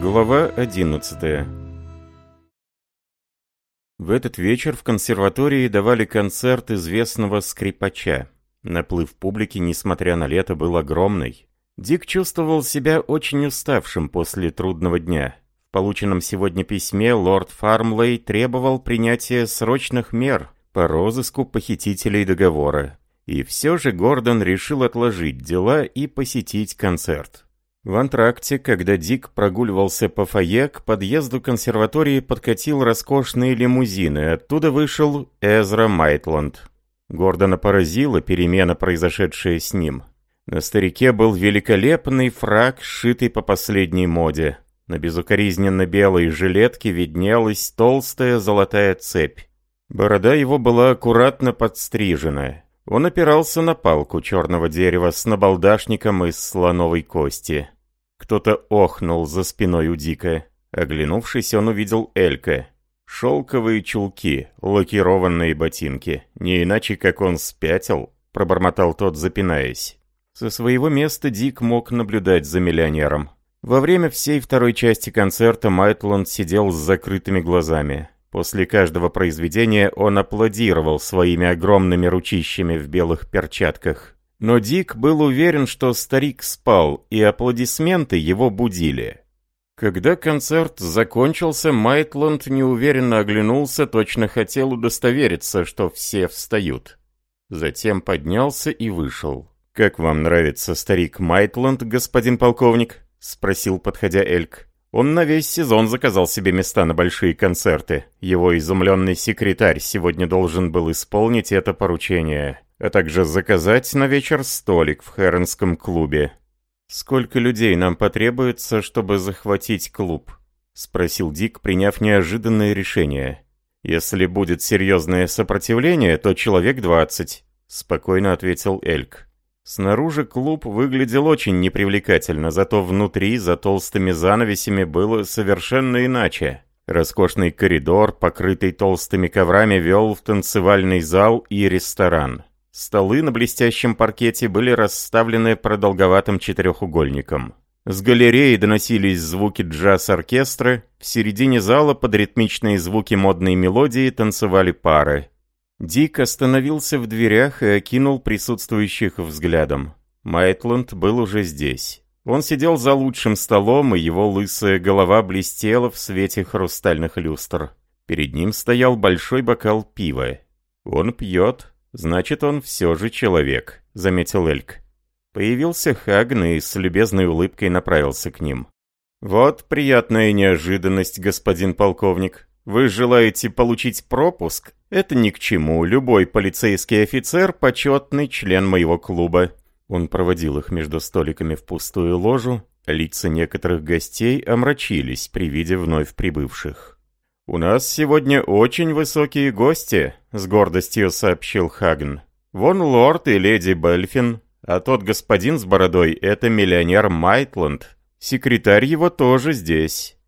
Глава 11 В этот вечер в консерватории давали концерт известного скрипача. Наплыв публики, несмотря на лето, был огромный. Дик чувствовал себя очень уставшим после трудного дня. В полученном сегодня письме лорд Фармлей требовал принятия срочных мер по розыску похитителей договора. И все же Гордон решил отложить дела и посетить концерт. В антракте, когда Дик прогуливался по фойе, к подъезду консерватории подкатил роскошный лимузин, и оттуда вышел Эзра Майтланд. Гордона поразила перемена, произошедшая с ним. На старике был великолепный фраг, сшитый по последней моде. На безукоризненно белой жилетке виднелась толстая золотая цепь. Борода его была аккуратно подстрижена. Он опирался на палку черного дерева с набалдашником из слоновой кости. Кто-то охнул за спиной у Дика. Оглянувшись, он увидел Элька. Шелковые чулки, лакированные ботинки. Не иначе, как он спятил, пробормотал тот, запинаясь. Со своего места Дик мог наблюдать за миллионером. Во время всей второй части концерта Майтланд сидел с закрытыми глазами. После каждого произведения он аплодировал своими огромными ручищами в белых перчатках. Но Дик был уверен, что старик спал, и аплодисменты его будили. Когда концерт закончился, Майтланд неуверенно оглянулся, точно хотел удостовериться, что все встают. Затем поднялся и вышел. «Как вам нравится старик Майтланд, господин полковник?» — спросил, подходя Эльк. Он на весь сезон заказал себе места на большие концерты. Его изумленный секретарь сегодня должен был исполнить это поручение, а также заказать на вечер столик в Хэренском клубе. «Сколько людей нам потребуется, чтобы захватить клуб?» — спросил Дик, приняв неожиданное решение. «Если будет серьезное сопротивление, то человек двадцать», — спокойно ответил Эльк. Снаружи клуб выглядел очень непривлекательно, зато внутри, за толстыми занавесями, было совершенно иначе. Роскошный коридор, покрытый толстыми коврами, вел в танцевальный зал и ресторан. Столы на блестящем паркете были расставлены продолговатым четырехугольником. С галереи доносились звуки джаз-оркестра, в середине зала под ритмичные звуки модной мелодии танцевали пары. Дик остановился в дверях и окинул присутствующих взглядом. Майтланд был уже здесь. Он сидел за лучшим столом, и его лысая голова блестела в свете хрустальных люстр. Перед ним стоял большой бокал пива. «Он пьет, значит, он все же человек», — заметил Эльк. Появился Хагн и с любезной улыбкой направился к ним. «Вот приятная неожиданность, господин полковник. Вы желаете получить пропуск? Это ни к чему. Любой полицейский офицер – почетный член моего клуба. Он проводил их между столиками в пустую ложу. Лица некоторых гостей омрачились при виде вновь прибывших. «У нас сегодня очень высокие гости», — с гордостью сообщил Хаген. «Вон лорд и леди Бельфин, а тот господин с бородой — это миллионер Майтланд. Секретарь его тоже здесь».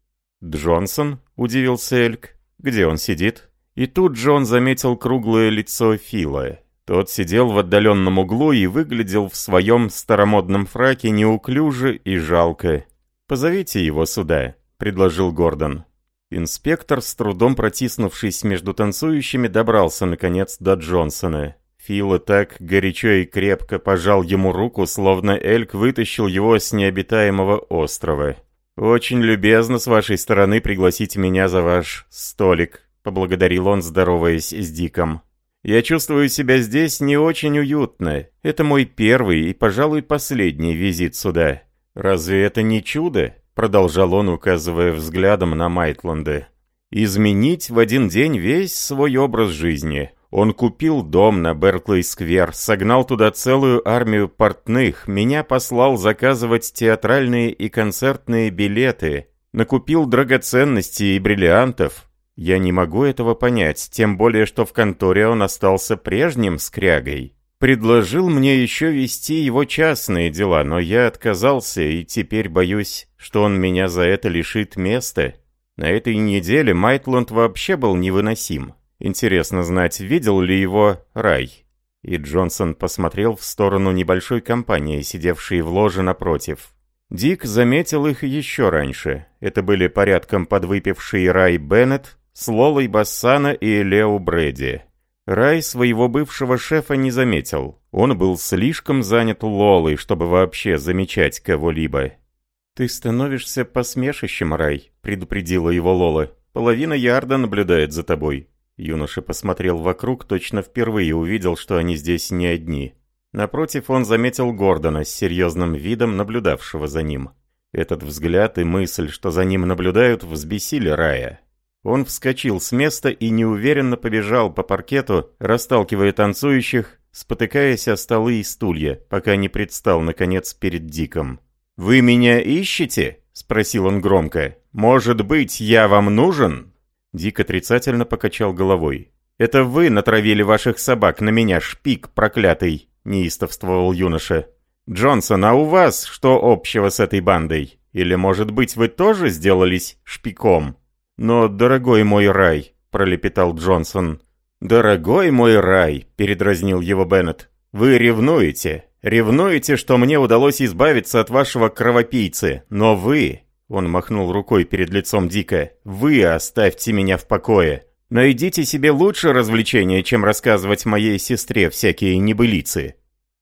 «Джонсон?» — удивился Эльк. «Где он сидит?» И тут Джон заметил круглое лицо Фила. Тот сидел в отдаленном углу и выглядел в своем старомодном фраке неуклюже и жалко. «Позовите его сюда», — предложил Гордон. Инспектор, с трудом протиснувшись между танцующими, добрался, наконец, до Джонсона. Фила так горячо и крепко пожал ему руку, словно Эльк вытащил его с необитаемого острова. «Очень любезно с вашей стороны пригласить меня за ваш столик», — поблагодарил он, здороваясь с Диком. «Я чувствую себя здесь не очень уютно. Это мой первый и, пожалуй, последний визит сюда. Разве это не чудо?» — продолжал он, указывая взглядом на Майтланда. «Изменить в один день весь свой образ жизни. Он купил дом на Берклey-сквер, согнал туда целую армию портных, меня послал заказывать театральные и концертные билеты, накупил драгоценности и бриллиантов. Я не могу этого понять, тем более, что в конторе он остался прежним скрягой. Предложил мне еще вести его частные дела, но я отказался, и теперь боюсь, что он меня за это лишит места. На этой неделе Майтланд вообще был невыносим. Интересно знать, видел ли его Рай. И Джонсон посмотрел в сторону небольшой компании, сидевшей в ложе напротив. Дик заметил их еще раньше. Это были порядком подвыпивший Рай Беннет с Лолой Бассана и Лео Брэди. Рай своего бывшего шефа не заметил. Он был слишком занят Лолой, чтобы вообще замечать кого-либо. «Ты становишься посмешищем, Рай», — предупредила его Лола. «Половина ярда наблюдает за тобой». Юноша посмотрел вокруг, точно впервые увидел, что они здесь не одни. Напротив, он заметил Гордона с серьезным видом, наблюдавшего за ним. Этот взгляд и мысль, что за ним наблюдают, взбесили Рая. Он вскочил с места и неуверенно побежал по паркету, расталкивая танцующих, спотыкаясь о столы и стулья, пока не предстал, наконец, перед Диком. «Вы меня ищете?» — спросил он громко. «Может быть, я вам нужен?» Дик отрицательно покачал головой. «Это вы натравили ваших собак на меня, шпик проклятый!» — неистовствовал юноша. «Джонсон, а у вас что общего с этой бандой? Или, может быть, вы тоже сделались шпиком?» «Но, дорогой мой рай», — пролепетал Джонсон. «Дорогой мой рай», — передразнил его Беннет, — «вы ревнуете. Ревнуете, что мне удалось избавиться от вашего кровопийцы. Но вы...» — он махнул рукой перед лицом Дика. «Вы оставьте меня в покое. Найдите себе лучше развлечения, чем рассказывать моей сестре всякие небылицы».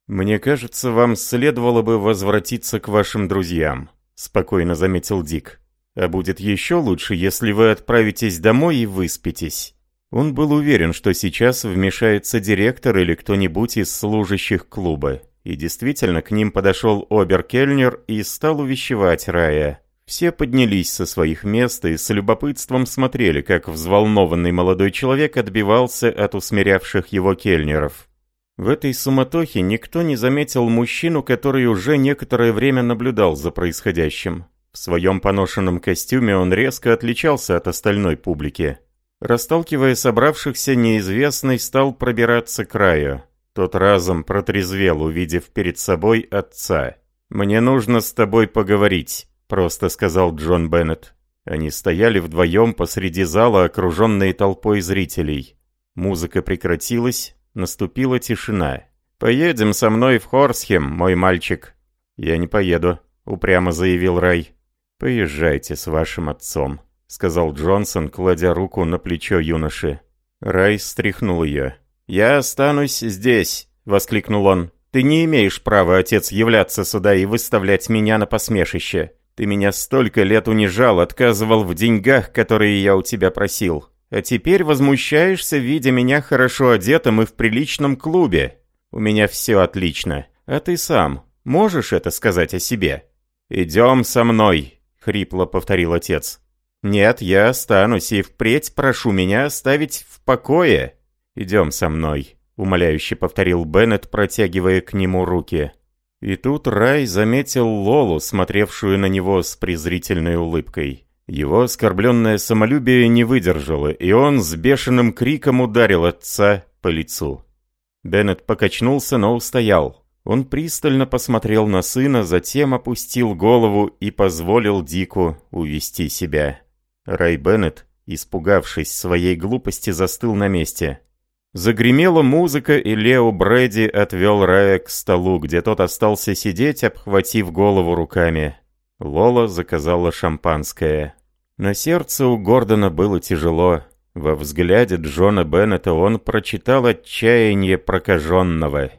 «Мне кажется, вам следовало бы возвратиться к вашим друзьям», — спокойно заметил Дик. А будет еще лучше, если вы отправитесь домой и выспитесь. Он был уверен, что сейчас вмешается директор или кто-нибудь из служащих клуба. И действительно, к ним подошел обер-кельнер и стал увещевать Рая. Все поднялись со своих мест и с любопытством смотрели, как взволнованный молодой человек отбивался от усмирявших его кельнеров. В этой суматохе никто не заметил мужчину, который уже некоторое время наблюдал за происходящим. В своем поношенном костюме он резко отличался от остальной публики. Расталкивая собравшихся, неизвестный стал пробираться к краю. Тот разом протрезвел, увидев перед собой отца. «Мне нужно с тобой поговорить», — просто сказал Джон Беннет. Они стояли вдвоем посреди зала, окруженные толпой зрителей. Музыка прекратилась, наступила тишина. «Поедем со мной в Хорсхем, мой мальчик». «Я не поеду», — упрямо заявил Рай. «Поезжайте с вашим отцом», — сказал Джонсон, кладя руку на плечо юноши. Рай стряхнул ее. «Я останусь здесь», — воскликнул он. «Ты не имеешь права, отец, являться сюда и выставлять меня на посмешище. Ты меня столько лет унижал, отказывал в деньгах, которые я у тебя просил. А теперь возмущаешься, видя меня хорошо одетым и в приличном клубе. У меня все отлично. А ты сам можешь это сказать о себе? Идем со мной, — хрипло повторил отец. «Нет, я останусь, и впредь прошу меня оставить в покое. Идем со мной», — умоляюще повторил Беннет, протягивая к нему руки. И тут Рай заметил Лолу, смотревшую на него с презрительной улыбкой. Его оскорбленное самолюбие не выдержало, и он с бешеным криком ударил отца по лицу. Беннет покачнулся, но устоял. Он пристально посмотрел на сына, затем опустил голову и позволил Дику увести себя. Рай Беннет, испугавшись своей глупости, застыл на месте. Загремела музыка, и Лео Брэди отвел Рая к столу, где тот остался сидеть, обхватив голову руками. Лола заказала шампанское. На сердце у Гордона было тяжело. Во взгляде Джона Беннета он прочитал отчаяние прокаженного.